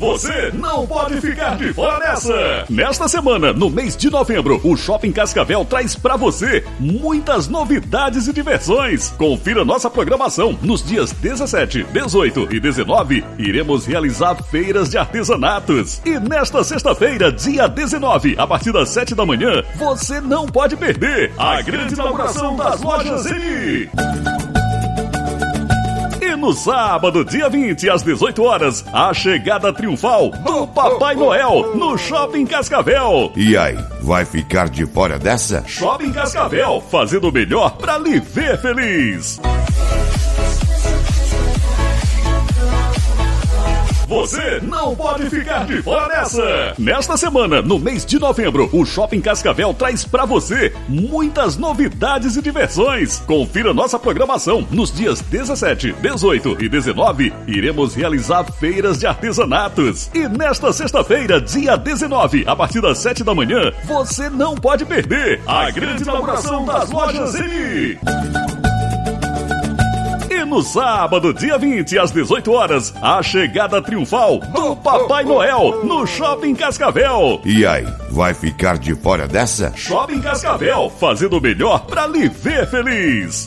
Você não pode ficar de fora dessa! Nesta semana, no mês de novembro, o Shopping Cascavel traz para você muitas novidades e diversões. Confira nossa programação nos dias 17, 18 e 19. Iremos realizar feiras de artesanatos. E nesta sexta-feira, dia 19, a partir das 7 da manhã, você não pode perder a grande inauguração das lojas Eni. No sábado, dia 20, às 18 horas, a chegada triunfal do Papai Noel no Shopping Cascavel. E aí, vai ficar de fora dessa? Shopping Cascavel, fazendo o melhor para lhe ver feliz. Você não pode ficar de fora dessa! Nesta semana, no mês de novembro, o Shopping Cascavel traz para você muitas novidades e diversões. Confira nossa programação nos dias 17, 18 e 19. Iremos realizar feiras de artesanatos. E nesta sexta-feira, dia 19, a partir das 7 da manhã, você não pode perder a grande inauguração das lojas Eni. No sábado, dia 20, às 18 horas, a chegada triunfal do Papai Noel no Shopping Cascavel. E aí, vai ficar de fora dessa? Shopping Cascavel, fazendo o melhor para lhe ver feliz.